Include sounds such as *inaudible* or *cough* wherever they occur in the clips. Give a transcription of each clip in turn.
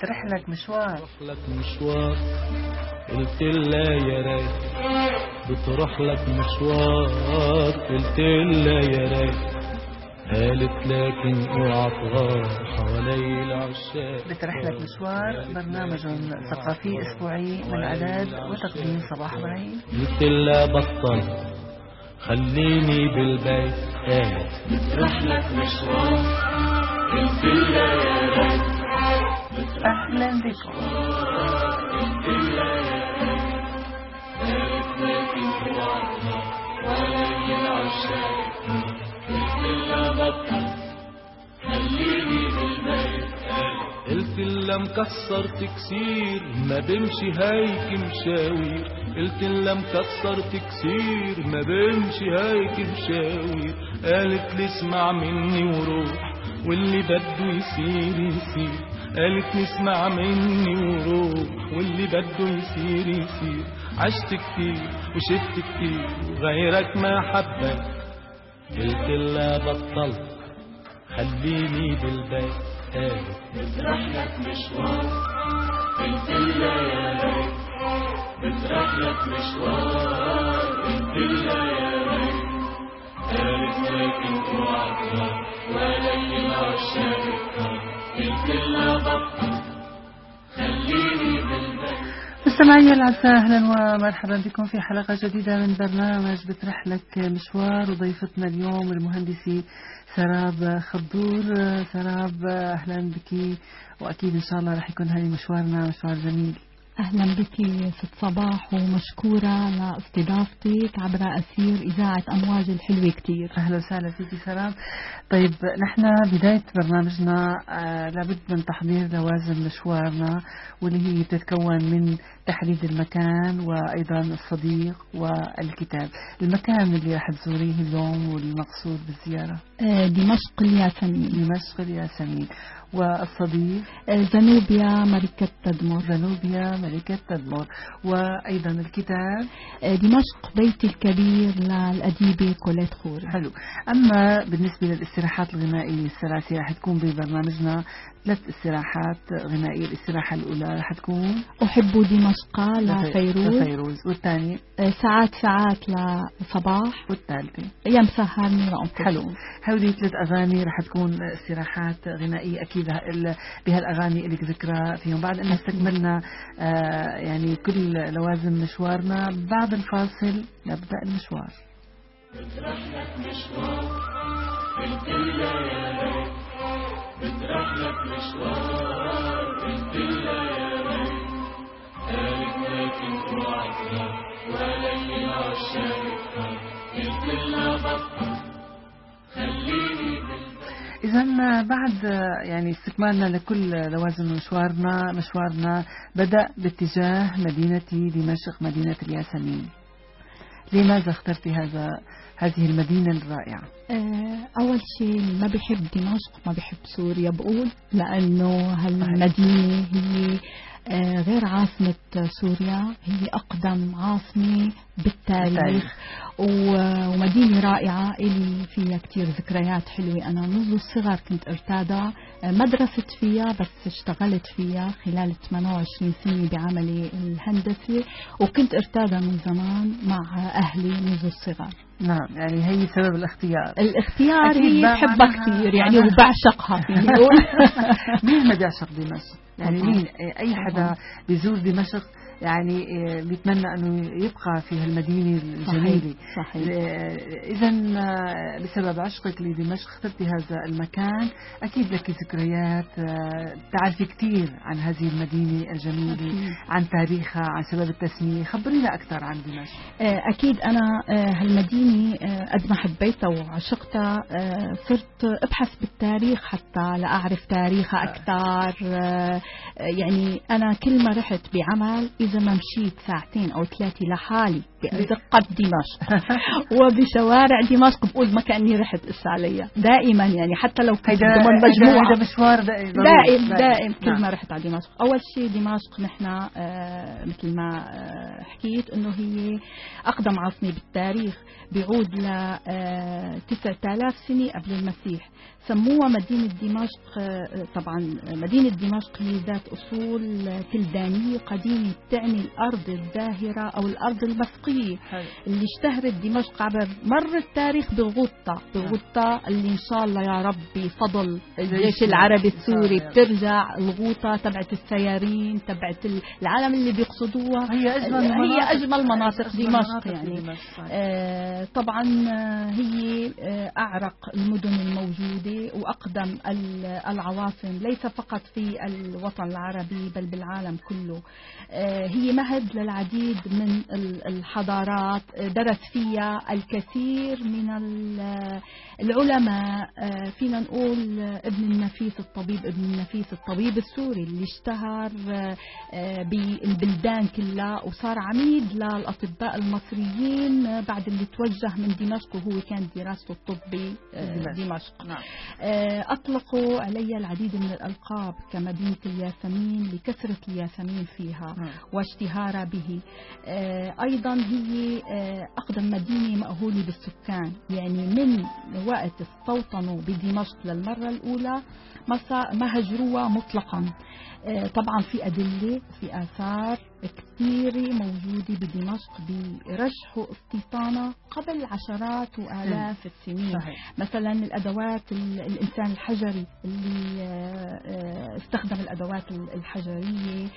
بترحلك مشوار. بتروح لك مشوار. قلت لها يا ريت بتروح لك مشوار. قلت لها يا ريت قالت لكن اوعى تغار. حوالي العشاق بترحلك مشوار. برنامج ثقافي أسبوعي من أعداد وتقديم صباح إبراهيم قلت لها بطل. خليني بالبيت. قالت بتروح لك مشوار. قلت لها يا ريت أهلا بكم. قلت لها مكسرت كسير ما بمشي هيك مشاوير. قلت لها مكسرت كسير ما بمشي هيك مشاوير. قالت لي اسمع مني وروح واللي بده يصير يصير. قالت لي اسمع مني وروح واللي بده يصير يصير. عشت كتير وشفت كتير وغيرك ما حبيت قلت لها بطلت خليني بالبيت. قالت مستمعي العزاء أهلا ومرحبا بكم في حلقة جديدة من برنامج بترحلك مشوار وضيفتنا اليوم المهندسه سراب خضور. سراب أهلا بك وأكيد إن شاء الله رح يكون هذه مشوارنا مشوار جميل. أهلا بك ست صباح ومشكورة لاستضافتك عبر أسير إذاعة أمواج الحلوة كتير. أهلا وسهلا فيكي سلام. طيب نحن بداية برنامجنا آه لابد من تحضير لوازم مشوارنا واللي هي بتتكون من تحديد المكان وأيضا الصديق والكتاب. المكان اللي رح تزوريه اليوم والمقصود بالزيارة؟ آه، دمشق الياسمين. دمشق الياسمين. والصديق. زنوبيا ملكة تدمر. زنوبيا ملكة تدمر. وأيضا الكتاب. آه، دمشق بيت الكبير للأديبة كوليت خوري حلو. أما بالنسبة للاستراحات الغنائية الثلاثة رح تكون ببرنامجنا ثلاث استراحات غنائية الاستراحة الأولى رح تكون؟ أحب دمشق لفيروز لفيروز والثانية؟ آه، ساعات ساعات لصباح والثالثة؟ يا مسهرني لأم. حلو. هودي ثلاث أغاني رح تكون استراحات غنائية أكيد بهالأغاني لك ذكرى فيهم. بعد أن استكملنا آه يعني كل لوازم مشوارنا بعد الفاصل نبدأ المشوار. إذا بعد يعني استكمالنا لكل لوازم مشوارنا مشوارنا بدأ باتجاه مدينة دمشق مدينة الياسمين. لماذا اخترت هذا هذه المدينة الرائعة؟ آه، أول شيء ما بحب دمشق ما بحب سوريا بقول لأنه هالمدينة هي غير عاصمة سوريا هي أقدم عاصمة بالتاريخ. ومدينة رائعة إلي فيها كتير ذكريات حلوة. أنا منذ الصغر كنت ارتادها آه، ما درست فيها بس اشتغلت فيها خلال 28 سنة بعملي الهندسي. وكنت ارتادها من زمان مع أهلي منذ الصغر. نعم يعني هي سبب الاختيار. الاختيار هي بحبها كثير يعني وبعشقها *laughs* مين ما بيعشق دمشق؟ يعني. مين اي حدا بيزور دمشق يعني آه، بيتمنى أنه يبقى في هالمدينة الجميلة. صحيح اذا بسبب عشقك لدمشق اخترتي هذا المكان. أكيد لك ذكريات آه، تعرفي كثير عن هذه المدينة الجميلة أكيد. عن تاريخها عن سبب التسمية. خبرينا أكثر عن دمشق. آه، أكيد أنا آه، هالمدينة آه، قد ما حبيتها وعشقتها آه، صرت أبحث بالتاريخ حتى لأعرف تاريخها أكثر آه، يعني أنا كل ما رحت بعمل إذا ما مشيت ساعتين أو ثلاثة لحالي بدقة دمشق *laughs* وبشوارع دمشق بقول ما كأني رحت إس عليا دائما يعني حتى لو كنت ضمن مجموعة. هذا مشوار دائم دائم دائم. كل نعم. ما رحت على دمشق. أول شيء دمشق نحن آه، مثل ما آه، حكيت إنه هي أقدم عاصمة بالتاريخ بيعود ل آه، 9000 سنة قبل المسيح. سموها مدينة دمشق طبعا مدينة دمشق هي ذات أصول كلدانية قديمة تعني الأرض الزاهرة أو الأرض المسقية. اللي اشتهرت دمشق عبر مر التاريخ بالغوطة بالغوطة اللي إن شاء الله يا رب بفضل الجيش. العربي السوري. بترجع الغوطة تبعت السيارين تبعت ال- العالم اللي بيقصدوها هي أجمل هي مناطق- أجمل مناطق دمشق يعني دمشق،. آه، طبعا آه، هي آه، أعرق المدن الموجودة وأقدم ال- العواصم ليس فقط في الوطن العربي بل بالعالم كله. آه، هي مهد للعديد من ال- الحضارات. آه، درس فيها الكثير من ال- العلماء. آه، فينا نقول ابن النفيس الطبيب ابن النفيس الطبيب السوري اللي اشتهر بالبلدان كلها وصار عميد للأطباء المصريين بعد اللي توجه من دمشق وهو كان دراسته الطبي دمشق. دمشق. نعم. أطلقوا علي العديد من الألقاب كمدينة الياسمين لكثرة الياسمين فيها نعم. واشتهارها به. آه، أيضا هي آه، أقدم مدينة مأهولة بالسكان. يعني من وقت استوطنوا بدمشق للمرة الأولى ما هجروها مطلقا. آه، طبعا في أدلة في آثار كثيرة موجودة بدمشق برشح واستيطانها قبل عشرات وآلاف السنين. صحيح. مثلا الأدوات ال- الإنسان الحجري اللي آه، آه، استخدم الأدوات ال- الحجرية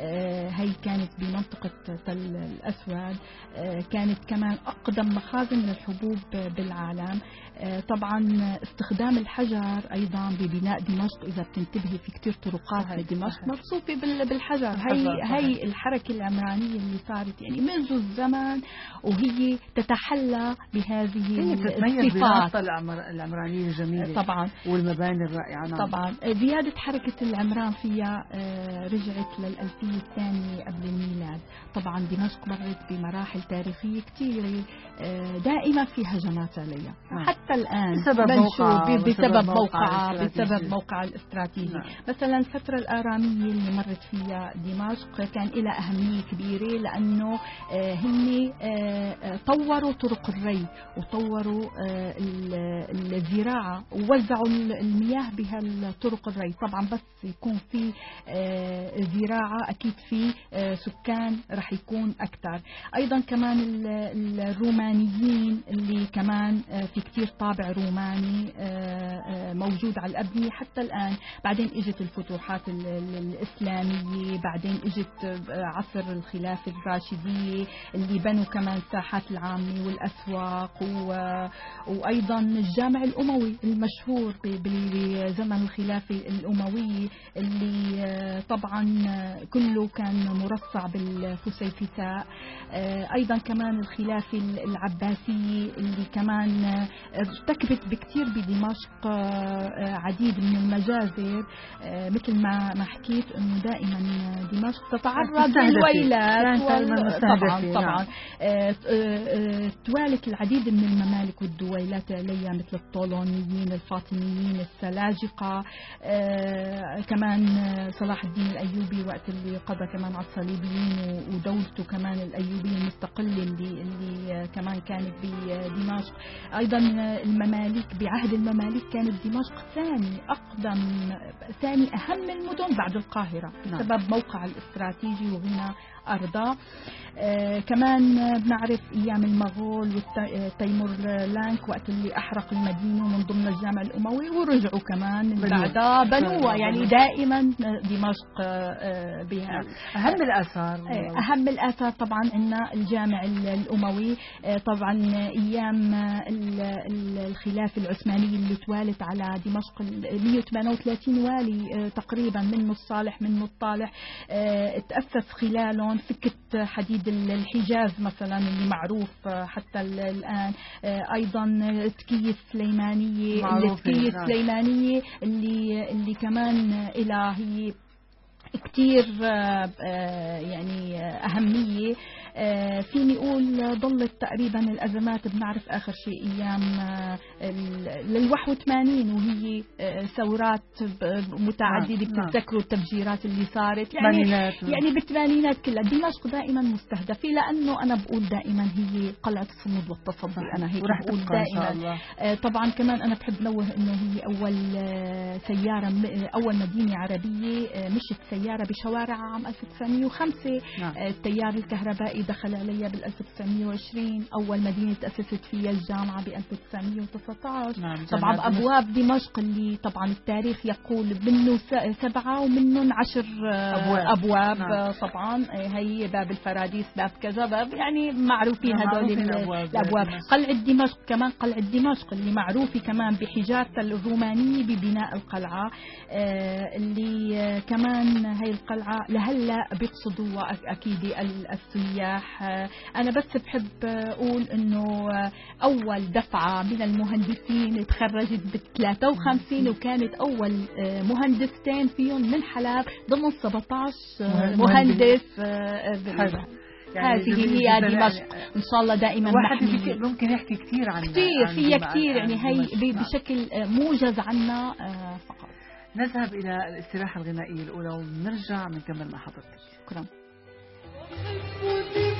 آه، هي كانت بمنطقة تل الأسود آه، كانت كمان أقدم مخازن للحبوب بالعالم. طبعا استخدام الحجر أيضا ببناء دمشق إذا بتنتبهي في كتير طرقات صحيح، بدمشق صحيح. مرصوفه بال- بالحجر. هي. هي الحركة العمرانية اللي صارت يعني منذ الزمن وهي تتحلى بهذه الصفات. بناسها العمر- العمرانية الجميلة طبعا. والمباني الرائعة نعم. طبعا. زيادة حركة العمران فيها آه، رجعت للألفية الثانية قبل الميلاد. طبعا دمشق مرت بمراحل تاريخية كثيرة آه، دائما في هجمات عليها نعم. حتى الآن بسبب ب- بسبب الاستراتيجي. بسبب موقعها الاستراتيجي نعم. مثلا الفترة الآرامية اللي مرت فيها دمشق كان لها أهمية كبيرة لأنه هن آه، آه، طوروا طرق الري وطوروا آه، ال- الزراعة ووزعوا ال- المياه بهالطرق الري طبعا بس يكون في زراعة أكيد في سكان رح يكون أكثر أيضا كمان ال- الرومانيين اللي كمان في كتير طابع روماني آه، آه، موجود على الأبنية حتى الآن. بعدين إجت الفتوحات ال- ال- الإسلامية بعدين إجت آه، عصر الخلافة الراشدية اللي بنوا كمان ساحات العامة والأسواق و- وأيضا الجامع الأموي المشهور بزمن الخلافة الأموية اللي طبعا كله كان مرصع بالفسيفساء أيضا كمان الخلافة العباسية اللي كمان ارتكبت بكتير بدمشق آه، آه، عديد من المجازر آه، مثل ما ما حكيت إنه دائما دمشق تتعرض. للويلات طبعا طبعا نعم. آه، توالت العديد من الممالك والدويلات عليها مثل الطولونيين الفاطميين السلاجقة آه، كمان صلاح الدين الأيوبي وقت اللي قضى كمان على الصليبيين ودولته كمان الأيوبية المستقلة اللي, اللي كمان كانت بدمشق أيضا آه، المماليك بعهد المماليك كانت دمشق ثاني أقدم ثاني أهم المدن بعد القاهرة نعم. بسبب موقع الاستراتيجي وغنى أرضها آه كمان آه، بنعرف أيام المغول وتيمور لانك وقت اللي أحرق المدينة من ضمن الجامع الأموي ورجعوا كمان. بعدها بنوها بنوها. يعني دائما دمشق آه، آه، بها أهم الآثار آه، أهم الآثار طبعا عندنا الجامع ال- الأموي آه، طبعا أيام آه، ال- ال- الخلافة العثمانية اللي توالت على دمشق ال- 138 والي آه، تقريبا منه الصالح منه الطالح آه، تأسس خلالهم سكة حديد ال- الحجاز مثلا اللي معروف آه، حتى ال- الآن آه، أيضا التكية السليمانية معروفة، التكية نعم. السليمانية اللي اللي كمان إلى هي كتير آه، يعني أهمية فيني أقول ضلت تقريبا الأزمات بنعرف آخر شيء أيام آه، لل 81 وهي آه، ثورات متعددة نعم، نعم. بتتذكروا التفجيرات اللي صارت. يعني و- يعني بالثمانينات كلها دمشق دائما مستهدفة لأنه أنا بقول دائما هي قلعة الصمود والتصدي. أنا هيك بقول دائما. آه، طبعا كمان أنا بحب نوه إنه هي أول آه، سيارة م- آه، أول مدينة عربية آه، مشت سيارة بشوارع عام 1905 نعم. آه، التيار الكهربائي دخل عليها بال 1920 أول مدينة تأسست فيها الجامعة ب 1919 نعم طبعا دمشق. ابواب دمشق اللي طبعا التاريخ يقول منه س- سبعة ومنهم عشر آه، أبواب. ابواب نعم. آه، طبعا آه، هي باب الفراديس باب كذا باب يعني معروفين نعم، هذول الأبواب. قلعة دمشق كمان قلعة دمشق اللي معروفة كمان بحجارة الرومانية ببناء القلعة آه، اللي كمان هاي القلعة لهلأ بيقصدوا أك- أكيد ال- السياح آه، أنا بس بحب آه، أقول إنه آه، أول دفعة من المهندسين تخرجت ب 53 وكانت أول مهندستين فيهم من حلب ضمن 17 آه، مهندس. حلو. هذه جميل هي. دمشق يعني إن شاء الله دائما واحد ممكن يحكي كثير عن كثير فيها كثير. عن يعني هي نعم. بشكل موجز عنا فقط. نذهب إلى الاستراحة الغنائية الأولى ونرجع بنكمل مع حضرتك. شكرا. I'm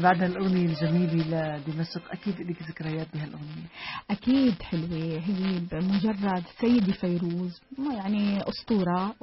يعني بعد الأغنية الجميلة لدمشق أكيد لك ذكريات بهالأغنية أكيد حلوة هي بمجرد سيدة فيروز يعني أسطورة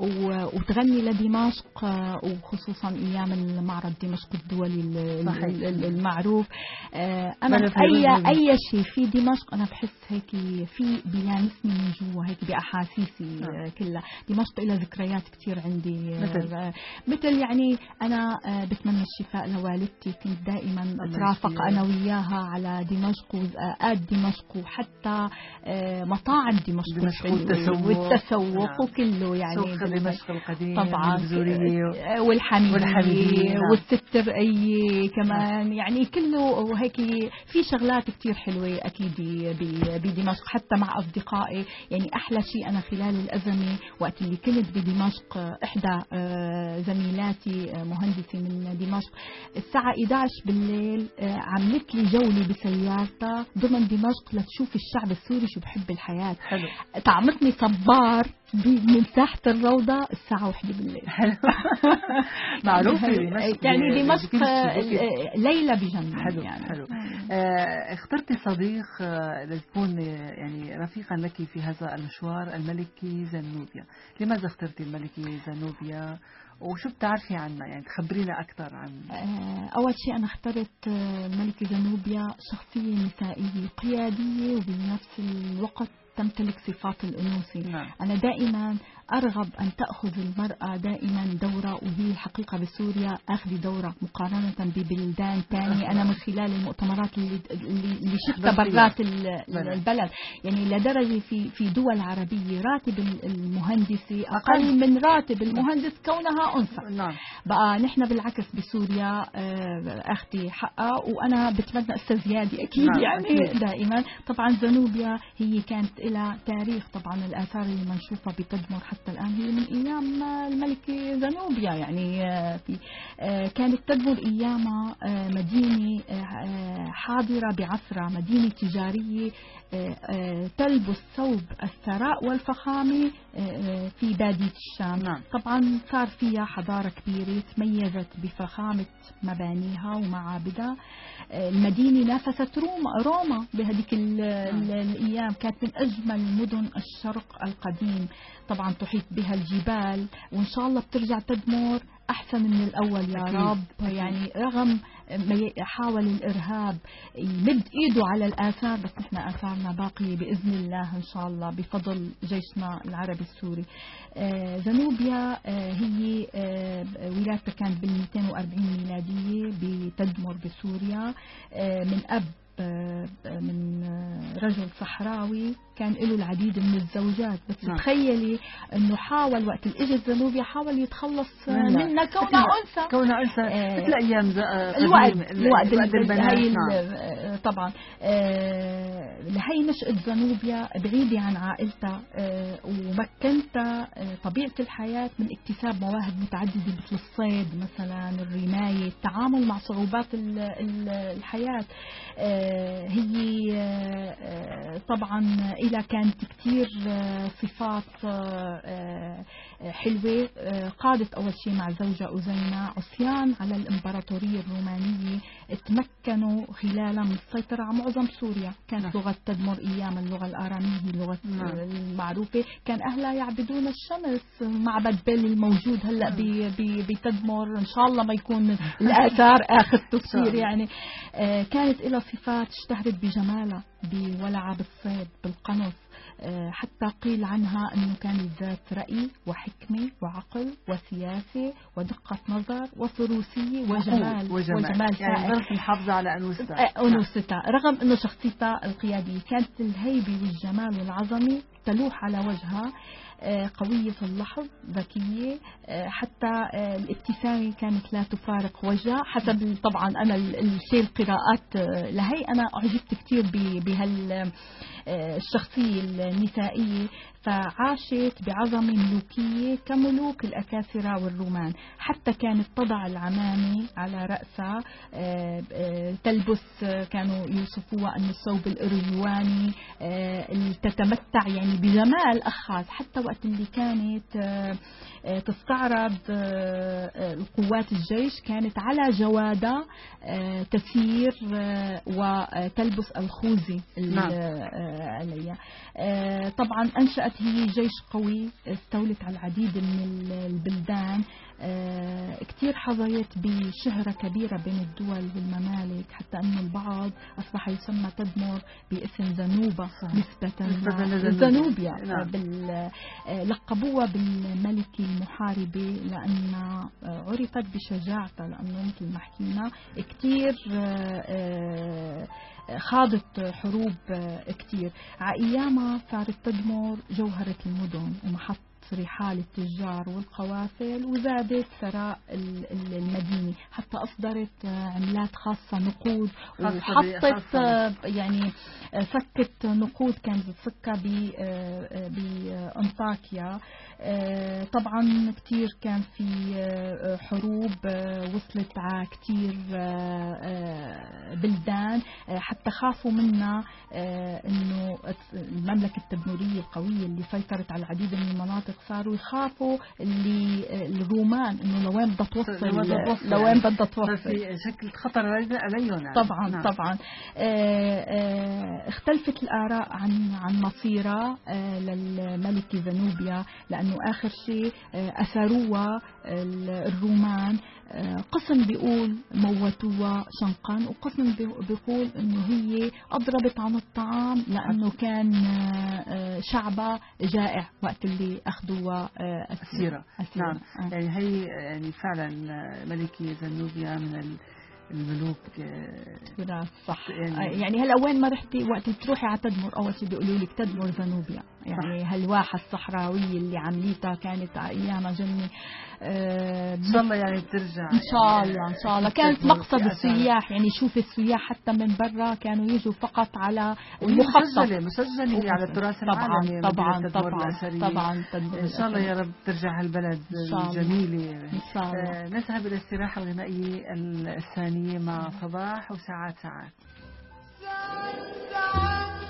وتغني لدمشق وخصوصا أيام المعرض دمشق الدولي صحيح. المعروف آه، أنا أي. أي شيء في دمشق أنا بحس هيك في بيلامسني من جوا هيك بأحاسيسي نعم. آه، كلها دمشق لها ذكريات كثير عندي آه، مثل؟ مثل يعني أنا بتمنى الشفاء لوالدتي كنت دائما الله أترافق. أنا وياها على دمشق وزقاقات دمشق وحتى آه، مطاعم دمشق دمشق والتسوق. والتسوق نعم. وكله يعني سوق دمشق. القديم طبعا. آه، والحميدية والحميدية، نعم. والسترقية كمان. يعني كله وهيك في شغلات كتير حلوة أكيد بدمشق. حتى مع أصدقائي. يعني أحلى شيء أنا خلال الأزمة وقت اللي كنت بدمشق إحدى آه، زميلاتي مهندسة من دمشق الساعة 11 بالليل آه، عملت لي جولة بسيارتها ضمن دمشق لتشوف الشعب السوري شو بحب الحياة. حلو. طعمتني صبار من ساحة الروضة الساعة 1 بالليل. حلو. *laughs* معروفة دمشق. يعني دمشق آه،. آه، ليلى بجنن حلو يعني. حلو آه، اخترتي صديق آه، لتكون يعني رفيقا لك في هذا المشوار الملكي زنوبيا. لماذا اخترتي الملكة زنوبيا؟ وشو بتعرفي عنها؟ يعني تخبرينا أكثر عن آه، أول شيء أنا اخترت آه، الملكة زنوبيا شخصية نسائية قيادية وبنفس الوقت تمتلك صفات الأنوثة. نعم. أنا دائما أرغب أن تأخذ المرأة دائما دورة وهي الحقيقة بسوريا أخذ دورة مقارنة ببلدان ثانية أنا من خلال المؤتمرات اللي, اللي شفتها. برات ال- بلد. البلد يعني لدرجة في في دول عربية راتب ال- المهندسة أقل. من راتب المهندس كونها أنثى نعم بقى نحن بالعكس بسوريا آه، أختي حقها وأنا بتمنى أستاذ زيادي أكيد نعم، يعني أكيد. دائما طبعا زنوبيا هي كانت لها تاريخ طبعا الآثار اللي بنشوفها بتدمر حتى الآن هي من أيام الملكه زنوبيا يعني آه، في آه، كانت تدمر ايامها آه، مدينة آه، حاضرة بعصرها آه، آه، تلبس ثوب الثراء والفخامة آه، آه، في بادية الشام. نعم. طبعا صار فيها حضارة كبيرة تميزت بفخامة مبانيها ومعابدها آه، المدينة نافست روما روما بهذيك ال- الأيام. كانت من أجمل مدن الشرق القديم. طبعا تحيط بها الجبال وإن شاء الله بترجع تدمر أحسن من الأول يا أكيد، رب. يعني رغم حاول الإرهاب يمد إيده على الآثار بس نحن آثارنا باقية بإذن الله إن شاء الله بفضل جيشنا العربي السوري. آه، زنوبيا آه، هي آه، ولادتها كانت بال 240 ميلادية بتدمر بسوريا. من أب من آه، رجل صحراوي كان له العديد من الزوجات بس نعم. تخيلي إنه حاول وقت اللي اجت زنوبيا حاول يتخلص آه، منها. منها كونها أنثى كونها أنثى آه، مثل أيام آه، الوقت. الوقت الوقت البنات نعم. آه، طبعا آه، لهي نشأة زنوبيا بعيدة عن عائلتها آه، ومكنتها آه، طبيعة الحياة من اكتساب مواهب متعددة مثل الصيد مثلا الرماية التعامل مع صعوبات ال- ال- الحياة آه، هي آه، طبعا إلى كانت كتير آه، صفات آه، حلوة. قادت أول شيء مع زوجها أزينة عصيان على الإمبراطورية الرومانية. تمكنوا خلالها من السيطرة على معظم سوريا. كانت نعم. لغة تدمر أيام اللغة الآرامية هي اللغة نعم. المعروفة. كان أهلها يعبدون الشمس. معبد بيل الموجود هلأ ب- بتدمر. إن شاء الله ما يكون *laughs* الآثار آخر الله. يعني. آه، كانت لها صفات اشتهرت بجمالها بولعها بالصيد بالقنص. حتى قيل عنها أنه كانت ذات رأي وحكمة وعقل وسياسة ودقة نظر وفروسية وجمال وجمال, وجمال يعني محافظة على أنوثتها. آه، أنوثتها. رغم أنه شخصيتها القيادية كانت الهيبة والجمال والعظمة تلوح على وجهها آه، قوية اللحظ ذكية آه، حتى آه، الابتسامة كانت لا تفارق وجهها حسب طبعا أنا ال- الشيء القراءات آه، لهي أنا أعجبت كثير بهال آه، الشخصية النسائية. فعاشت بعظمة ملوكية كملوك الأكاسرة والرومان. حتى كانت تضع العمامة على رأسها آه، آه، تلبس آه، كانوا يوصفوها أن الثوب الإرجواني اللي تتمتع يعني بجمال أخذ حتى وقت اللي كانت تستعرض القوات الجيش كانت على جوادة تسير وتلبس الخوذة ال- نعم. عليها. طبعا أنشأت هي جيش قوي استولت على العديد من ال- البلدان آه، كتير حظيت بشهرة كبيرة بين الدول والممالك حتى أن البعض أصبح يسمى تدمر باسم زنوبة. نسبة. لزنوبيا نعم. بال آه، لقبوها بالملكة المحاربة لأن آه، عرفت بشجاعتها لأنه مثل ما حكينا كتير آه، خاضت حروب كتير. على أيامها صارت تدمر جوهرة المدن ومحط رحال التجار والقوافل وزادت ثراء ال- ال- المدينة حتى أصدرت عملات خاصة نقود وحطت يعني سكت نقود كانت بتسكها ب- بأنطاكيا. طبعا كتير كان في حروب وصلت على كتير بلدان. حتى خافوا منا إنه المملكة التدمريه القوية اللي سيطرت على العديد من المناطق صاروا يخافوا اللي الرومان إنه لوين بدها توصل لوين بدها توصل شكل خطر عليهم يعني. طبعا نعم. طبعا آه، آه، اختلفت الآراء عن عن مصيرها آه، للملكة زنوبيا لأنه آخر شيء ال- الرومان قسم بيقول موتوها شنقا وقسم بي- بيقول إنه هي أضربت عن الطعام لأنه كان آه، آه، شعبها جائع وقت اللي أخذوها آه، أسيرة أسيرة. نعم آه. يعني هي يعني فعلا ملكة زنوبيا من ال- الملوك آه، صح يعني- يعني, هلأ وين ما رحتي وقت تروحي على تدمر أول شيء بيقولوا لك تدمر زنوبيا يعني هالواحة الصحراوية اللي عمليتها كانت على ايامها جنة آه إن شاء الله يعني بترجع إن شاء الله إن شاء الله كانت مقصد. السياح يعني شوف السياح حتى من برا كانوا يجوا فقط على المخطط مسجلة مسجلة هي على التراث العالمي طبعا تدمر طبعا. طبعا إن شاء الله يا. رب ترجع هالبلد إن شاء الله. الجميلة إن شاء الله آه، نذهب إلى الاستراحة الغنائية الثانية مع صباح وساعات ساعات ساعات ساعات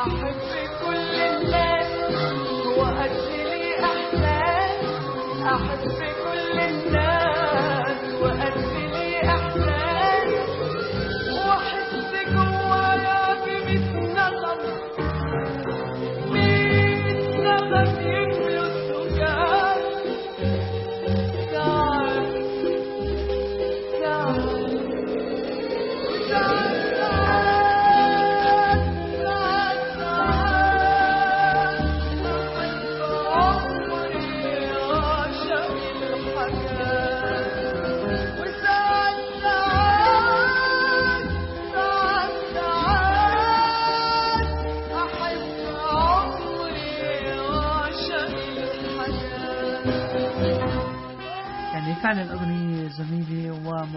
أحب كل الناس أحب كل الناس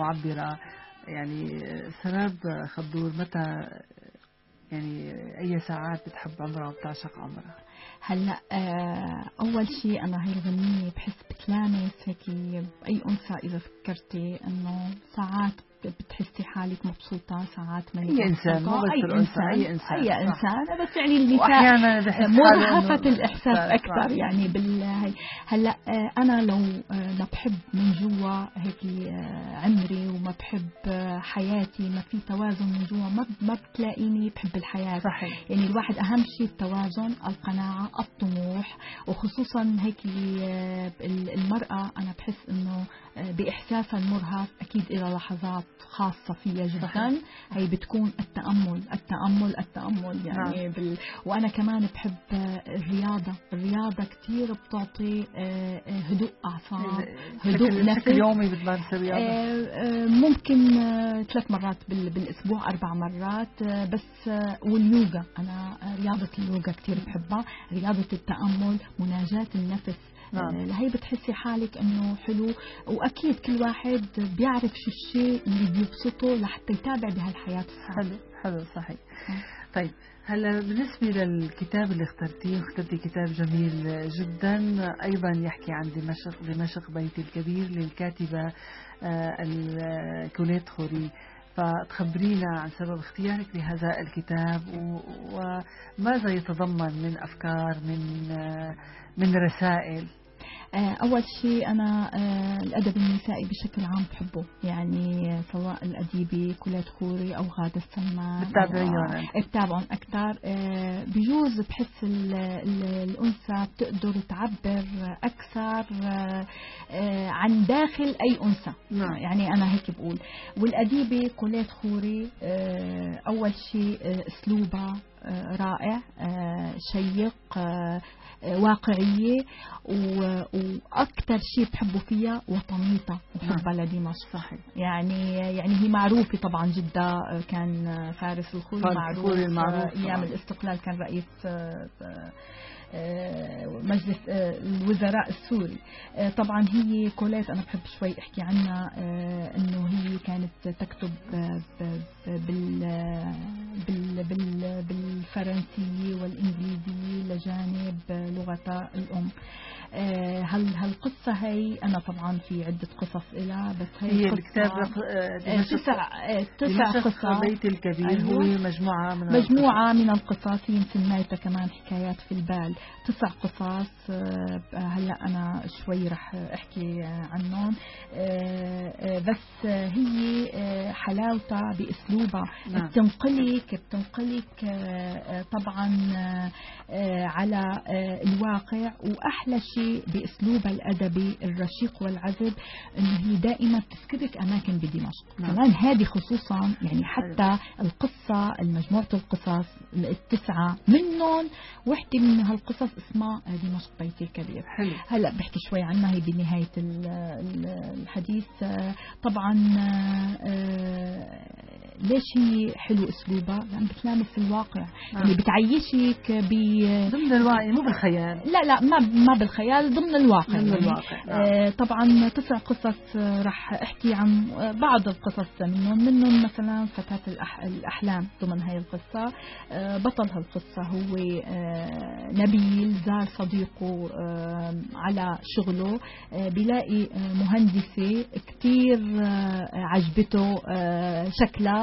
ومعبرة يعني سراب خضور متى يعني أي ساعات بتحب عمرها وبتعشق عمرها؟ هلأ آه، أول شيء أنا هي الغنية بحس بتلامس هيك اي أنثى إذا فكرتي إنه ساعات بتحسي حالك مبسوطة ساعات ما أي إنسان، مو بس أي الأنثى، إنسان أي إنسان، أي. إنسان. بس يعني النساء مرهفة الإحساس أكثر صح. يعني بال هي هلأ آه، أنا لو آه، ما بحب من جوا هيك آه، عمري وما بحب آه، حياتي ما في توازن من جوا ما ما بتلاقيني بحب الحياة. صحيح. يعني الواحد أهم شيء التوازن القناعة الطموح وخصوصا هيك آه، ال- المرأة. أنا بحس إنه آه، بإحساسها المرهف أكيد إلى لحظات خاصة فيها جدا. هي بتكون التأمل التأمل التأمل يعني بال... وأنا كمان بحب الرياضة. الرياضة كتير بتعطي آه، آه، هدوء أعصاب هدوء بشكل, نفس بشكل يومي بتمارس الرياضة. آه، آه، ممكن ثلاث مرات بال- بالأسبوع أربع مرات. بس واليوغا. أنا آه، رياضة اليوغا كثير بحبها. رياضة التأمل مناجاة النفس. نعم. آه، هي بتحسي حالك إنه حلو وأكيد كل واحد بيعرف شو الشيء اللي بيبسطه لحتى يتابع بهالحياة حلو حلو صحيح مم. طيب هلا بالنسبة للكتاب اللي اخترتيه اخترتي كتاب جميل جدا أيضا يحكي عن دمشق دمشق بيتي الكبير للكاتبة آه، ال- كوليت خوري فتخبرينا عن سبب اختيارك لهذا الكتاب وماذا يتضمن من أفكار من آه، من رسائل أول شيء أنا آه، الأدب النسائي بشكل عام بحبه يعني آه، سواء الأديبة كلية خوري أو غادة السمان بتتابعيهم أنت؟ آه، بتابعهم أكثر آه، بجوز بحس ال- ال- الأنثى بتقدر تعبر أكثر آه، آه، عن داخل أي أنثى نعم. يعني أنا هيك بقول والأديبة كلية خوري آه، أول شيء آه، أسلوبها آه، رائع آه، شيق آه، آه، واقعية وأكثر شيء بحبه فيها وطنيتها وحبها لدمشق صحيح. يعني يعني هي معروفة طبعا جدة كان فارس الخوري معروف المعروف أيام طبعاً. الاستقلال كان رئيس آه، آه، مجلس آه، الوزراء السوري. آه، طبعا هي كوليت أنا بحب شوي أحكي عنها آه، إنه هي كانت تكتب بال بال بال بالفرنسية والإنجليزية لجانب لغتها الأم. هل هالقصة هي؟ أنا طبعا في عدة قصص إلها بس هي هي الكتاب آه، تسع آه، تسع دمشق قصص. بيتي الكبير أيوة. هو مجموعة من مجموعة من القصص هي سميتها كمان حكايات في البال. تسع قصص آه، هلأ أنا شوي رح أحكي آه، عنهم. آه، آه، بس آه، هي آه، حلاوتها بأسلوبها. نعم. بتنقلك بتنقلك آه، آه، طبعا آه، آه، على آه، الواقع. وأحلى شيء شيء باسلوبها الادبي الرشيق والعذب انه هي دائما بتذكرك أماكن بدمشق. نعم. كمان هذه خصوصا يعني حتى القصة مجموعه القصص التسعة منهم وحده من هالقصص اسمها دمشق بيتي الكبير. حلو. هلا بحكي شوي عنها هي ال- الحديث. طبعا آه، آه، ليش هي حلو أسلوبها؟ لأن بتلامس الواقع يعني بتعيشك ب ضمن الوعي مو بالخيال لا لا ما ما بالخيال ضمن الواقع ضمن يعني. الواقع، نعم. آه طبعا تسع قصص آه، رح أحكي عن آه، بعض القصص منهم منهم مثلا فتاة الأح الأحلام ضمن هاي القصة آه بطل هالقصة هو آه نبيل زار صديقه آه على شغله آه بيلاقي آه مهندسة كتير آه عجبته آه شكلها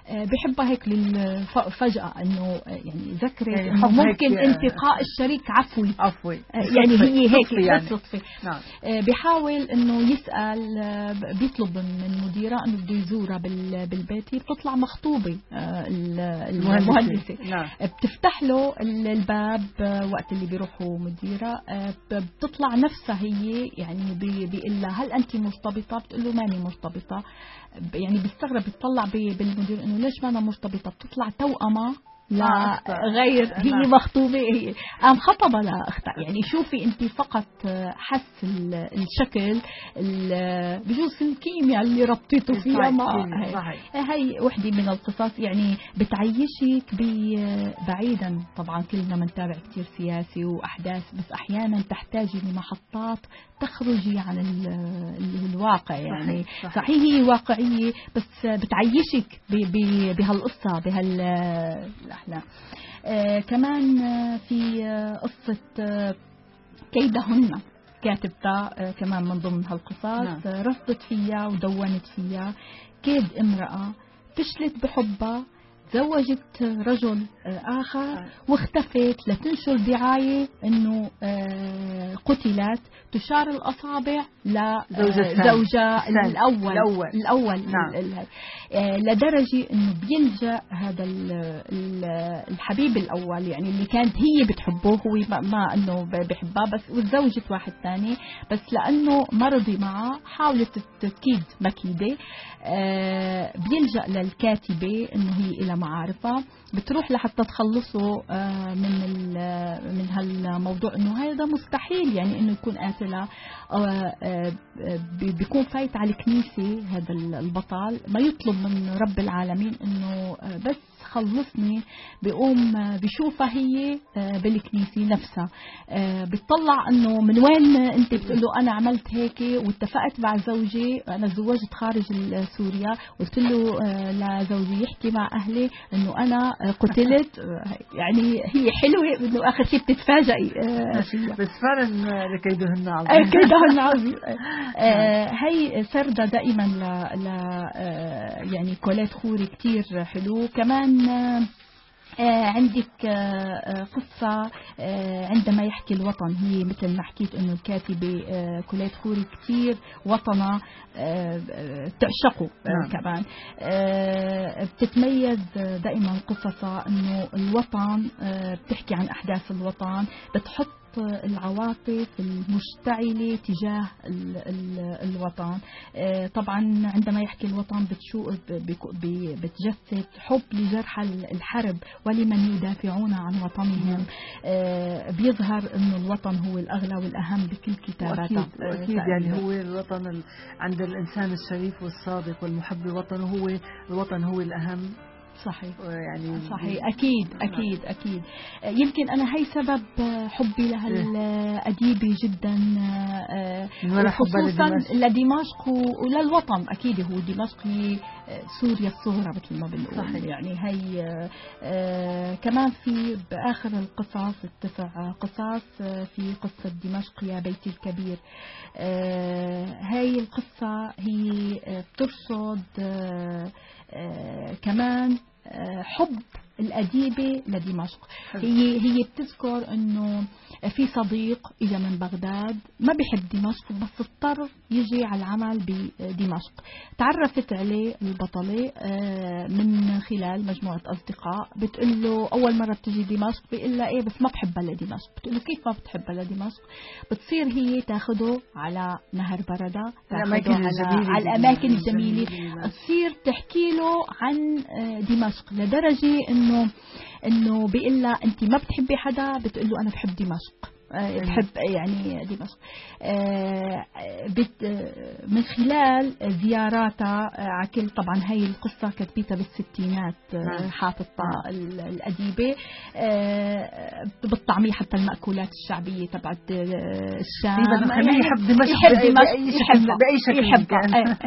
بحبها هيك فجأة إنه آه، يعني ذكرت يعني إنه ممكن آه، انتقاء الشريك عفوي. عفوي. آه، يعني هي هيك صدفة يعني. بالصدفة نعم. آه، بيحاول إنه يسأل آه، بيطلب من مديرها إنه بده يزورها بال- بالبيت هي بتطلع مخطوبة آه، ال- المهندسة. نعم. بتفتح له ال- الباب آه، وقت اللي بيروحوا آه، ب- بتطلع نفسها هي يعني بي- بيقول لها هل انت مرتبطة؟ بتقول له ماني مرتبطة. ب- يعني بيستغرب بيطلع بي- بالمدير إنه ليش ما أنا مرتبطة؟ بتطلع توأمة لا آه،. غير هي. مخطوبة. هي قام خطبة لاختها يعني شوفي أنت فقط حس ال- الشكل ال- بجوز الكيمياء اللي ربطته فيها. صحيح، مع هي. وحدة من القصص. يعني بتعيشك بعيدا. طبعا كلنا بنتابع كثير سياسي وأحداث بس أحيانا تحتاجي لمحطات تخرجي عن ال- ال- الواقع يعني صحيح، صحيح. هي واقعية بس بتعيشك بهالقصة بهالأحلام آه كمان في قصة آه، كيدهن كاتبتها آه، كمان من ضمن هالقصص نعم. رصدت فيها ودونت فيها كيد امرأة فشلت بحبها تزوجت رجل آه، آخر واختفت لتنشر دعاية أنه آه، قتلت تشار الأصابع. لزوجها الثاني. الأول الأول. الأول نعم. آه، لدرجة أنه بيلجأ هذا ال- ال- الحبيب الأول يعني اللي كانت هي بتحبه هو ما, أنه بحبها بس وتزوجت واحد ثاني بس لأنه ما رضي معها حاولت تكيد مكيدة آه، بيلجأ للكاتبة أنه هي إلى معارفها بتروح لحتى تخلصه آه، من ال- من هالموضوع. إنه هذا مستحيل يعني إنه يكون قاتلها آه، آه، بي- بيكون فايت على الكنيسة هذا البطل. ما يطلب من رب العالمين إنه آه، بس خلصني بيقوم آه، بشوفها هي آه، بالكنيسة نفسها. آه، بتطلع إنه من وين أنت بتقول له أنا عملت هيك واتفقت مع زوجي. أنا تزوجت خارج سوريا. قلت له آه، لزوجي يحكي مع أهلي إنه أنا قتلت. يعني هي حلوة إنه آخر شيء بتتفاجئي فيها. بس فعلا لكيدهن عظيم. كده العظيم *laughs* آه، هي سردة دائما ل, يعني كولات خوري كتير حلو. كمان آه، آه، عندك آه، آه، قصة عندما يحكي الوطن هي مثل ما حكيت إنه الكاتبة كولات خوري كتير وطنها تعشقه نعم. كمان بتتميز دائما قصصها إنه الوطن بتحكي عن أحداث الوطن بتحط العواطف المشتعلة تجاه ال ال الوطن. آه، طبعا عندما يحكي الوطن بتشو بتجسد حب لجرحى الحرب ولمن يدافعون عن وطنهم. آه، بيظهر إنه الوطن هو الأغلى والأهم بكل كتاباتها وأكيد آه، وأكيد يعني. هو الوطن ال... عند الإنسان الشريف والصادق والمحب لوطنه هو الوطن هو الأهم. صحيح. يعني صحيح. أكيد أكيد أكيد. يمكن أنا هي سبب حبي لهالاديبه جدا آه، خصوصا لدمشق؟ وللوطن. أكيد هو دمشق هي آه، سوريا الصغرى مثل ما بنقول. صحيح. يعني هي آه، كمان في بآخر القصص التسع قصص في قصة دمشق يا بيتي الكبير. هاي القصة هي بترصد كمان آه، حب. الأديبة لدمشق. هي هي بتذكر إنه في صديق اجى من بغداد ما بيحب دمشق بس اضطر يجي على العمل بدمشق تعرفت عليه البطلة آه، من خلال مجموعة أصدقاء بتقول له أول مرة بتجي دمشق بيقول لها إيه بس ما بحبها لدمشق بتقول له كيف ما بتحبها لدمشق بتصير هي تاخده على نهر بردة تاخده على, على. الأماكن الجميلة. تصير تحكي له عن آه، دمشق لدرجة انه إنه بيقول لها انت ما بتحبي حدا بتقول له أنا بحب دمشق. آه، بحب يعني دمشق آه، من خلال زياراتها على كل طبعا هي القصة كتبتها بالستينات آه، نعم. حاططها ال- الأديبة. آه، بتطعميه حتى المأكولات الشعبية تبعت الشام. نخليه يحب دمشق يحب بأي- شكل- آه.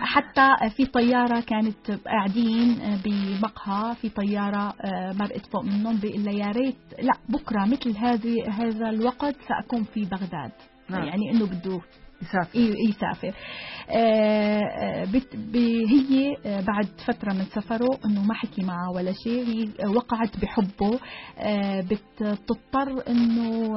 حتى في طيارة كانت قاعدين بمقهى في طيارة مرقت فوق منهم بيقول لها يا ريت لا بكرة مثل هذه هذا الوقت سأكون في بغداد. نعم. يعني إنه بده يسافر. يسافر. آه، آه، بت- هي آه، بعد فترة من سفره إنه ما حكي معها ولا شيء. هي وقعت بحبه. آه، بت- بتضطر إنه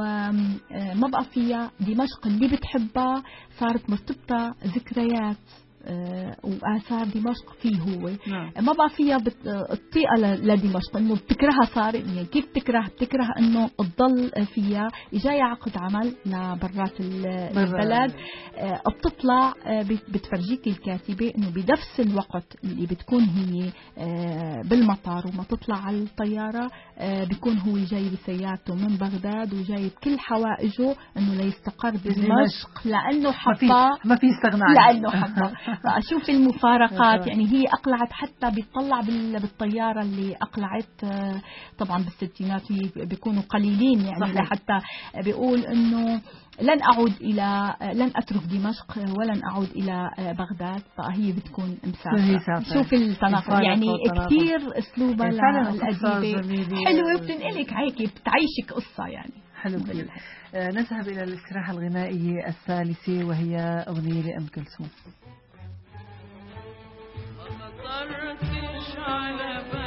ما بقى فيها. دمشق اللي بتحبها. صارت مرتبطة ذكريات. آه، وآثار دمشق فيه هو. نعم. ما بقى فيها بت... الطيقة ل- لدمشق إنه بتكرهها صار يعني كيف بتكره بتكره إنه تضل فيها جاي عقد عمل لبرات ال- برا. البلد. آه، بتطلع آه، بت- بتفرجيك الكاتبة إنه بنفس الوقت اللي بتكون هي آه، بالمطار. وما تطلع على الطيارة آه، بيكون هو جاي بسيارته من بغداد وجايب كل حوائجه إنه ليستقر بدمشق لأنه حبها ما في استغناء. لأنه حبها *laughs* فأشوف المفارقات. يعني هي أقلعت حتى بيطلع بال- بالطيارة اللي أقلعت آه، طبعا بالستينات بيكونوا قليلين يعني صحيح. لحتى بيقول إنه لن أعود إلى لن أترك دمشق ولن أعود إلى بغداد فهي بتكون هي مسافرة سافرة. شوف التناقض يعني. كثير قصة الاديبه جميلة. حلوة وبتنقلك هيك بتعيشك قصة يعني حلو آه، نذهب إلى الاستراحة الغنائية الثالثة وهي أغنية لأم كلثوم ما خطرتش على بالك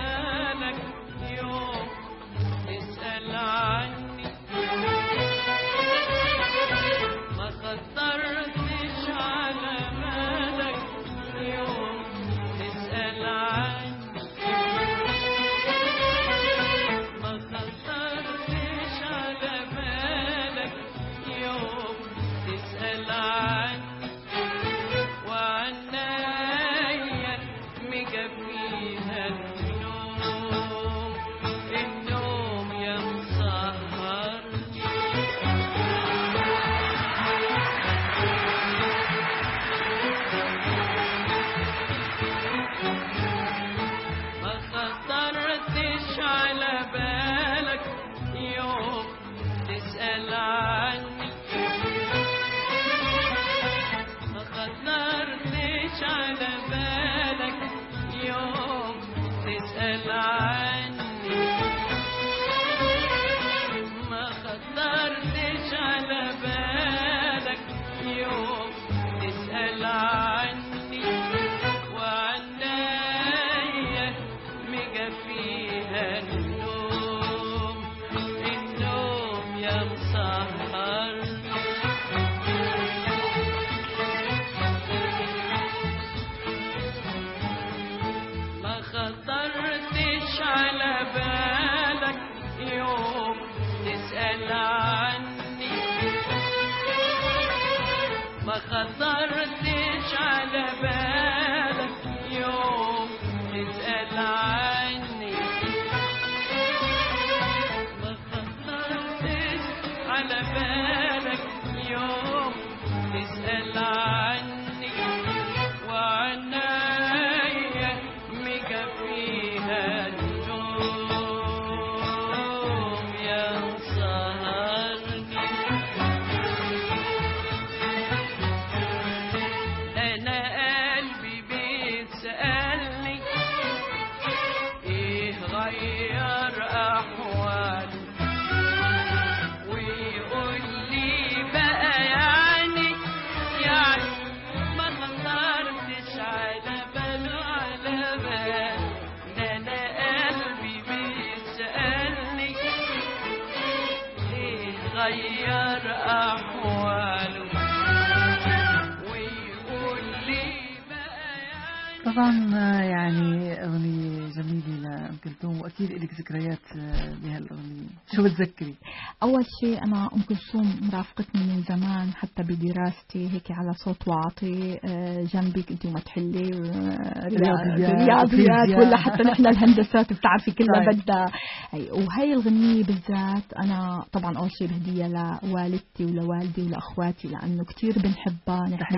أغنية لأم كلثوم وأكيد إلك ذكريات آه، بهالأغنية شو بتذكري؟ أول شيء أنا أم كلثوم مرافقتني من زمان حتى بدراستي هيك على صوت واطي آه، جنبي كنت ما تحلي آه، رياضيات. ولا حتى نحن الهندسات بتعرفي كلها طيب. بدها هي وهي الغنية بالذات أنا طبعا أول شيء بهدية لوالدتي ولوالدي ولأخواتي لأنه كتير بنحبها نحن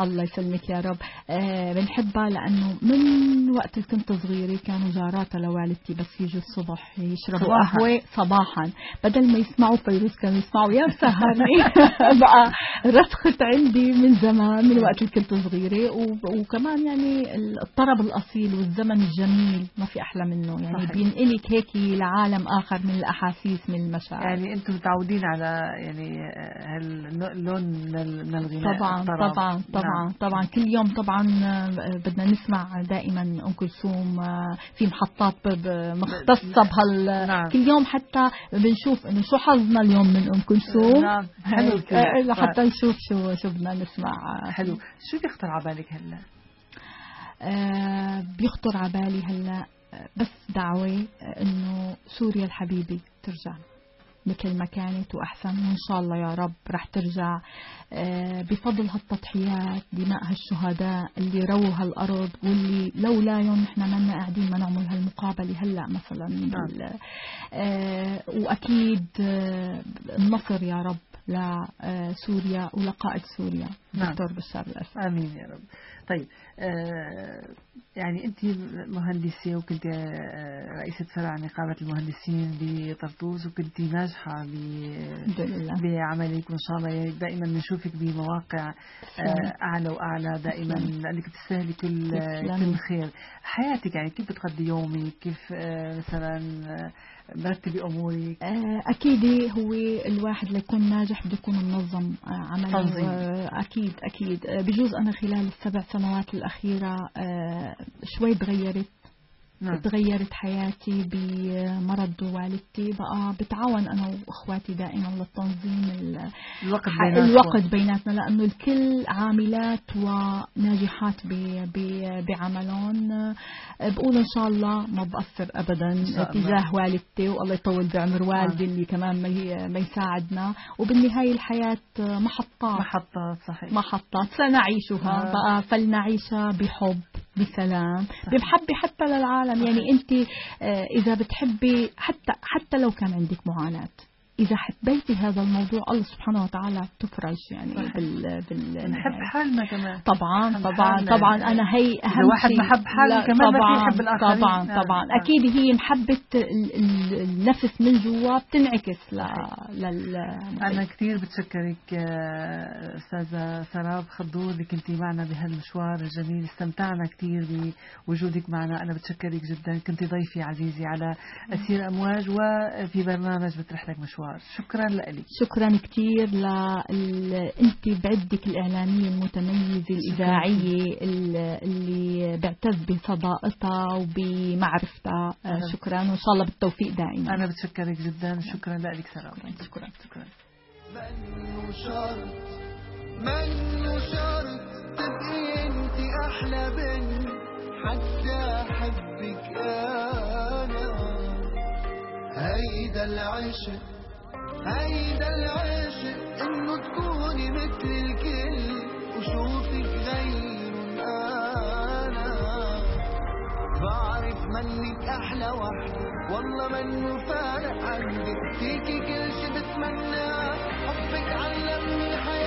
الله يسلمك يا رب آه بنحبها لأنه من وقت كنت صغيرة كانوا جاراتها لوالدتي بس يجوا الصبح يشربوا. قهوة صباحا بدل ما يسمعوا فيروز كانوا يسمعوا يا مسهرني *laughs* *laughs* بقى رسخت عندي من زمان من وقت اللي كنت صغيرة وكمان يعني الطرب الأصيل والزمن الجميل ما في أحلى منه يعني صحيح. بينقلك هيك لعالم آخر من الأحاسيس من المشاعر يعني أنتم متعودين على يعني هاللون من ال- من الغناء طبعا الطرب. طبعا طبعا نعم. طبعا كل يوم طبعا آه، بدنا نسمع دائما أم كلثوم آه، في محطات ب- ب- مختصة بهال نعم. كل يوم حتى بنشوف إنه شو حظنا اليوم من أم كلثوم نعم حلو الكلام. آه، لحتى نشوف شو شو بدنا نسمع. حلو شو بيخطر على بالك هلا؟ آه، بيخطر على بالي هلا آه، بس دعوة آه، إنه سوريا الحبيبة ترجع مثل ما كانت وأحسن. وان شاء الله يا رب رح ترجع آه، بفضل هالتضحيات دماء هالشهداء اللي رووا هالأرض واللي لولاهم نحن ما قاعدين ما نعمل هالمقابلة هلأ مثلا بال- آه، وأكيد آه، النصر يا رب لسوريا ولقائد سوريا. نعم. دكتور بشار الأسد. آمين يا رب. طيب آه يعني أنت مهندسة وكنت آه رئيسة فرع نقابة المهندسين بطرطوس وكنت لله. بعملك وان شاء الله. دائما بنشوفك بمواقع آه أعلى وأعلى دائما. لأنك بتستاهلي كل. كل خير. حياتك يعني كيف بتقضي يومك؟ كيف مثلا مرتبي امورك آه، أكيد هو الواحد ليكون ناجح بده يكون منظم آه، عمله. تنظيم. آه، أكيد أكيد. آه، بجوز أنا خلال السبع سنوات الأخيرة آه، شوي تغيرت. نعم. تغيرت حياتي بمرض والدتي. بقى بتعاون أنا وإخواتي دائما للتنظيم ال- الوقت بيناتكم. الوقت بيناتنا لأنه الكل عاملات وناجحات بعملهم. آه، بقول إن شاء الله ما بقصر أبدا. تجاه والدتي والله يطول بعمر والدي اللي كمان ما يساعدنا. وبالنهاية الحياة محطات. محطات صحيح. محطات. سنعيشها آه. بقى فلنعيشها بحب بسلام. بمحبة حتى للعالم. يعني أنت آه، إذا بتحبي حتى حتى لو كان عندك معاناة. إذا حبيتي هذا الموضوع الله سبحانه وتعالى تفرج يعني صحيح. بال بال نحب حالنا كمان طبعا طبعا. طبعا أنا هي أهم واحد شيء. ما حب حاله كمان طبعا يحب الآخرين. طبعا نعم، طبعا نعم. أكيد هي ال- النفس من جوا بتنعكس ل لل أنا كثير بتشكرك آه، أستاذة سراب خضور اللي كنتي معنا بهالمشوار الجميل استمتعنا كثير بوجودك معنا أنا بتشكرك جدا كنتي ضيفي عزيزي على أسير أمواج وفي برنامج بترح لك مشوار شكرا لك. شكرا كثير ل. أنت بعدك الإعلامية المتميزة الإذاعية ال- اللي بعتز بصداقتها وبمعرفتها. شكرا وإن شاء الله بالتوفيق دائما. أنا بتشكرك جدا. شكرا. لك سراب شكرا. شكرا. منه شرط منه شرط تبقي أنت أحلى بنت حتى أحبك أنا. هيدا العشق هيدا العشق إنه تكوني مثل الكل وشوفك غير أنا بعرف منك أحلى وحدة والله منه فارق عندي فيكي كل شي بتمناه حبك علمني الحياة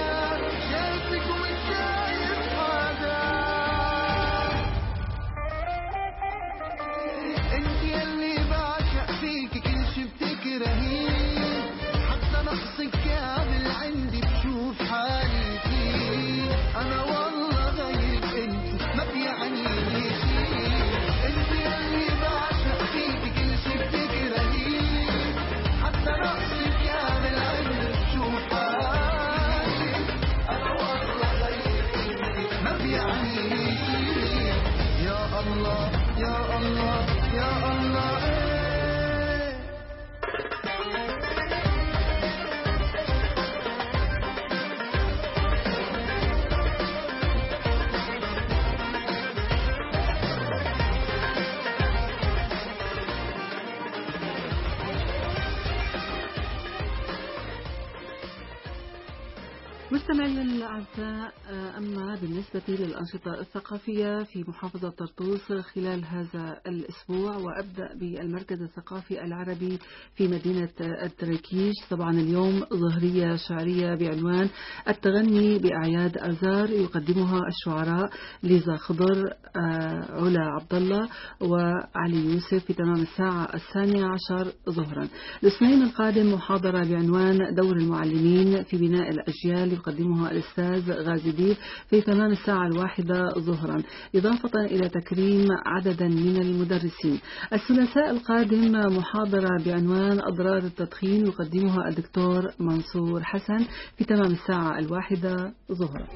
بالنسبة للأنشطة الثقافية في محافظة طرطوس خلال هذا الأسبوع وأبدأ بالمركز الثقافي العربي في مدينة التركيش طبعا اليوم ظهرية شعرية بعنوان التغني بأعياد أرزار يقدمها الشعراء ليزا خضر آه، علا عبد الله وعلي يوسف في تمام الساعة الثانية عشر ظهرا. الاثنين القادم محاضرة بعنوان دور المعلمين في بناء الأجيال يقدمها الأستاذ غازي ديب في تمام الساعة الواحدة ظهرا إضافة إلى تكريم عددا من المدرسين. الثلاثاء القادم محاضرة بعنوان أضرار التدخين يقدمها الدكتور منصور حسن في تمام الساعة الواحدة ظهرا.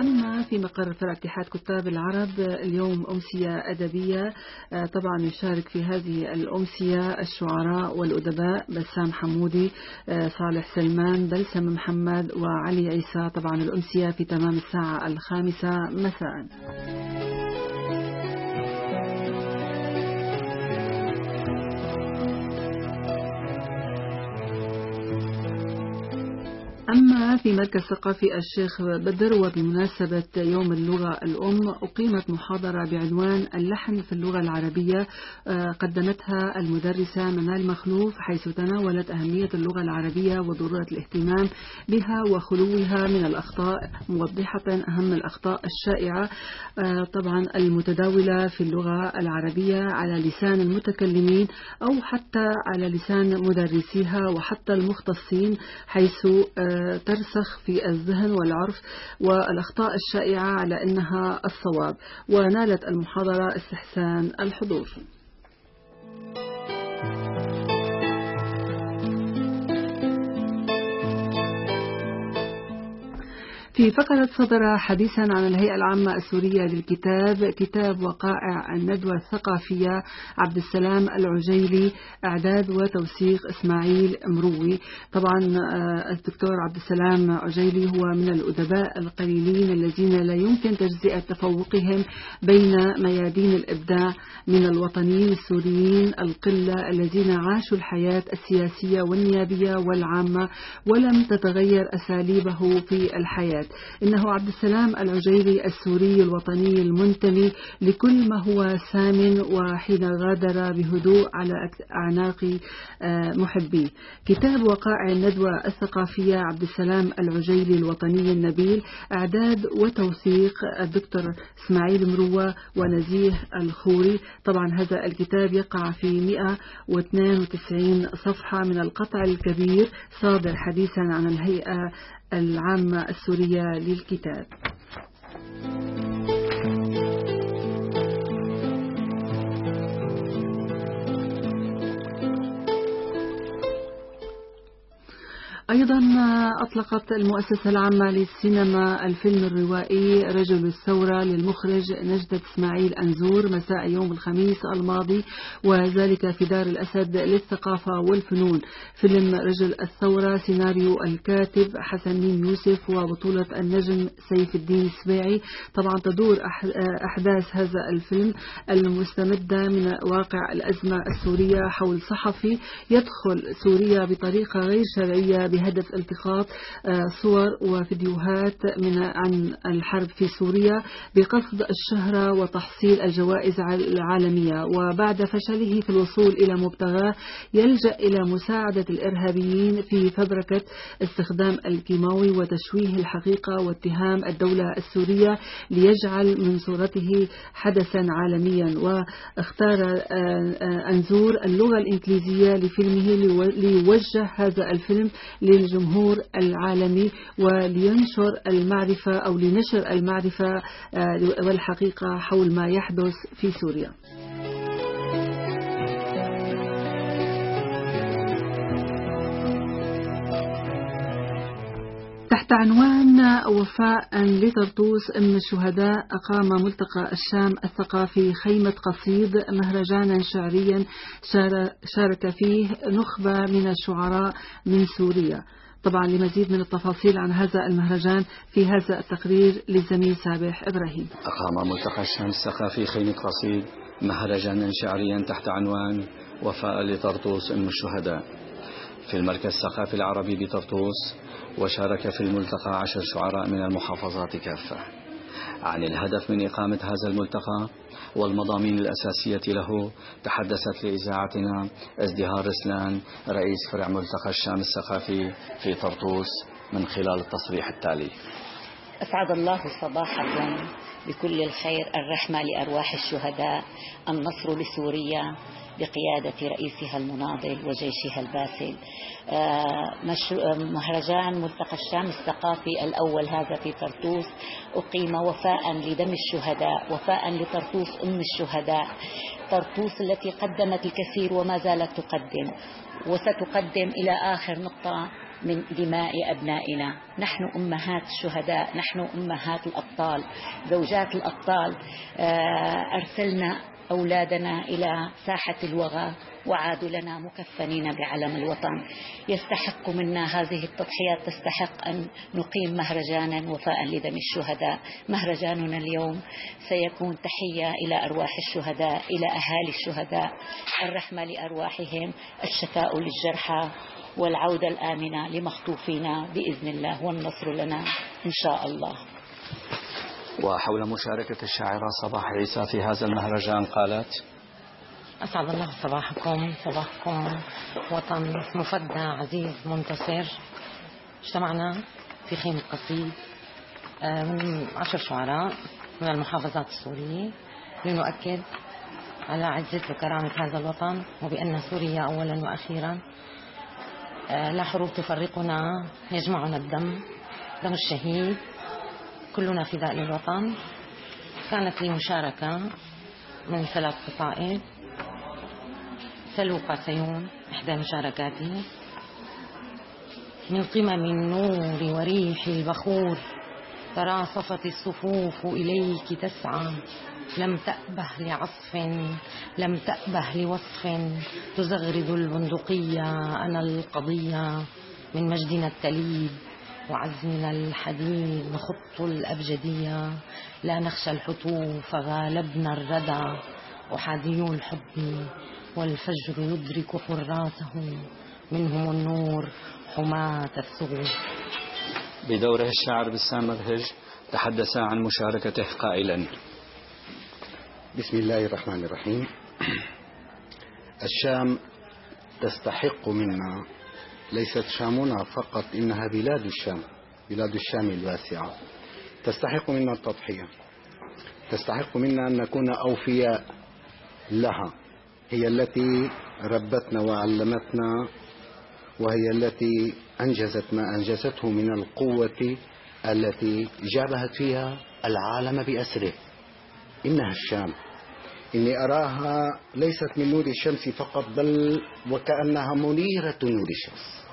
أما في مقر فرع اتحاد كتاب العرب اليوم أمسية أدبية. آه، طبعا يشارك في هذه الأمسية الشعراء والأدباء بسام حمودي آه، صالح سلمان بلسم محمد وعلي عيسى. طبعا الأمسية في تمام الساعة الخامسة. مساء. أما في مركز ثقافي الشيخ بدر وبمناسبة يوم اللغة الأم أقيمت محاضرة بعنوان اللحن في اللغة العربية آه، قدمتها المدرسة منال مخلوف حيث تناولت أهمية اللغة العربية وضرورة الاهتمام بها وخلوها من الأخطاء موضحة أهم الأخطاء الشائعة آه، طبعا المتداولة في اللغة العربية على لسان المتكلمين أو حتى على لسان مدرسيها وحتى المختصين حيث آه، ترسخ في الذهن والعرف والأخطاء الشائعة على أنها الصواب. ونالت المحاضرة استحسان الحضور. في فقرة صدر حديثا عن الهيئة العامة السورية للكتاب كتاب وقائع الندوة الثقافية عبد السلام العجيلي إعداد وتوثيق إسماعيل مروي. طبعا آه، الدكتور عبد السلام عجيلي هو من الأدباء القليلين الذين لا يمكن تجزئة تفوقهم بين ميادين الإبداع من الوطنيين السوريين القلة الذين عاشوا الحياة السياسية والنيابية والعامة ولم تتغير أساليبه في الحياة. إنه عبد السلام العجيري السوري الوطني المنتمي لكل ما هو سام وحين غادر بهدوء على أعناق آه، محبيه كتاب وقائع الندوة الثقافية عبد السلام العجيلي الوطني النبيل إعداد وتوثيق الدكتور إسماعيل مروة ونزيه الخوري. طبعا هذا الكتاب يقع في 192 صفحة من القطع الكبير صادر حديثا عن الهيئة العامة السورية للكتاب. أيضا أطلقت المؤسسة العامة للسينما الفيلم الروائي رجل الثورة للمخرج نجدة إسماعيل أنزور. مساء يوم الخميس الماضي وذلك في دار الأسد للثقافة والفنون. فيلم رجل الثورة سيناريو الكاتب حسن ميم يوسف وبطولة النجم سيف الدين السباعي. طبعا تدور أح- أحداث هذا الفيلم المستمدة من واقع الأزمة السورية حول صحفي يدخل سوريا بطريقة غير شرعية بهدف التقاط آه، صور وفيديوهات من عن الحرب في سوريا بقصد الشهرة وتحصيل الجوائز العالمية. وبعد فشله في الوصول إلى مبتغاه يلجأ إلى مساعدة الإرهابيين في فبركة استخدام الكيماوي وتشويه الحقيقة واتهام الدولة السورية ليجعل من صورته حدثا عالميا. واختار آه، آه، أنزور اللغة الإنجليزية لفيلمه ليو- ليوجه هذا الفيلم للجمهور العالمي ولينشر المعرفة أو لنشر المعرفة آه، والحقيقة حول ما يحدث في سوريا. تحت عنوان وفاء لطرطوس. أم الشهداء أقام ملتقى الشام الثقافي خيمة قصيد مهرجانا شعريا شار- شارك فيه نخبة من الشعراء من سوريا. طبعا لمزيد من التفاصيل عن هذا المهرجان في هذا التقرير للزميل سابح إبراهيم. أقام ملتقى الشام الثقافي خيمة قصيد مهرجانا شعريا تحت عنوان وفاء لطرطوس. أم الشهداء في المركز الثقافي العربي بطرطوس وشارك في الملتقى عشر شعراء من المحافظات كافة. عن الهدف من إقامة هذا الملتقى والمضامين الأساسية له تحدثت لإذاعتنا ازدهار رسلان رئيس فرع ملتقى الشام الثقافي في طرطوس من خلال التصريح التالي. أسعد الله صباحكم. بكل الخير الرحمة لأرواح الشهداء النصر لسوريا بقيادة رئيسها المناضل وجيشها الباسل. آه، مهرجان ملتقى الشام الثقافي الأول هذا في طرطوس. أقيم وفاء لدم الشهداء وفاء لطرطوس أم الشهداء. طرطوس التي قدمت الكثير وما زالت تقدم وستقدم إلى آخر نقطة من دماء أبنائنا. نحن أمهات الشهداء نحن أمهات الأبطال زوجات الأبطال. آه، أرسلنا أولادنا إلى ساحة الوغى وعادوا لنا مكفنين بعلم الوطن. يستحق منا هذه التضحيات تستحق أن نقيم مهرجانا وفاء لدم الشهداء. مهرجاننا اليوم سيكون تحية إلى أرواح الشهداء إلى أهالي الشهداء. الرحمة لأرواحهم الشفاء للجرحى والعودة الآمنة لمخطوفينا بإذن الله والنصر لنا إن شاء الله. وحول مشاركة الشاعرة صباح عيسى في هذا المهرجان قالت أسعد الله صباحكم صباحكم وطن مفدى عزيز منتصر. اجتمعنا في خيمة قصيد من عشر شعراء من المحافظات السورية لنؤكد على عزة وكرامة هذا الوطن وبأن سوريا أولا وأخيرا. آه، لا حروب تفرقنا يجمعنا الدم دم الشهيد. كلنا فداء للوطن كانت لي مشاركة من ثلاث قصائد سلو قاسيون إحدى مشاركاتي. من قمم النور وريح البخور تراصفت الصفوف إليك تسعى. لم تأبه لعصف لم تأبه لوصف. تزغرد البندقية أنا القضية. من مجدنا التليد وعزمنا الحديد نخط الأبجدية. لا نخشى الحتوف غالبنا الردى. أحاديو الحب والفجر يدرك حراسه منهم النور حماة الثغور بدوره الشاعر بسام مبهج تحدث عن مشاركته قائلا. بسم الله الرحمن الرحيم. *clears throat* الشام تستحق منا ليست شامنا فقط إنها بلاد الشام بلاد الشام الواسعة. تستحق منا التضحية. تستحق منا أن نكون أوفياء لها. هي التي ربتنا وعلمتنا وهي التي أنجزت ما أنجزته من القوة التي جابهت فيها العالم بأسره. إنها الشام. إني أراها ليست من نور الشمس فقط بل وكأنها منيرة نور الشمس.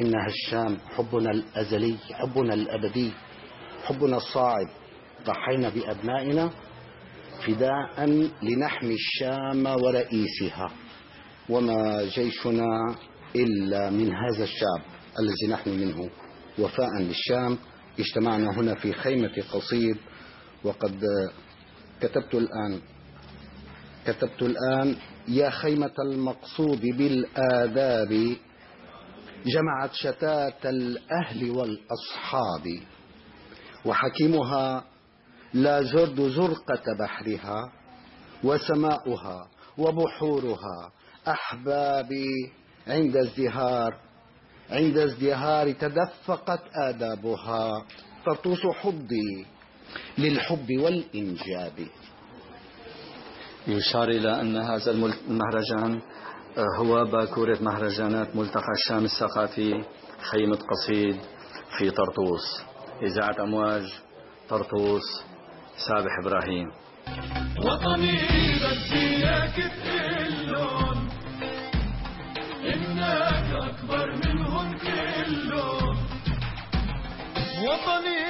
إنها الشام حبنا الأزلي حبنا الأبدي حبنا الصاعد. ضحينا بأبنائنا فداء لنحمي الشام ورئيسها. وما جيشنا إلا من هذا الشعب الذي نحن منه. وفاء للشام اجتمعنا هنا في خيمة قصيد. وقد كتبت الآن كتبت الآن يا خيمة المقصود بالآداب جمعت شتات الأهل والأصحاب وحكيمها لا زرد زرقة بحرها وسماؤها وبحورها أحبابي عند ازدهار عند ازدهار تدفقت آدابها تطوس حبي للحب والإنجاب. يشار إلى أن هذا المهرجان هو باكورة مهرجانات ملتقى الشام الثقافي خيمة قصيد في طرطوس. إذاعة أمواج طرطوس سابح إبراهيم. وطني بس إياك تقلهم إنك أكبر منهم كلهم. وطني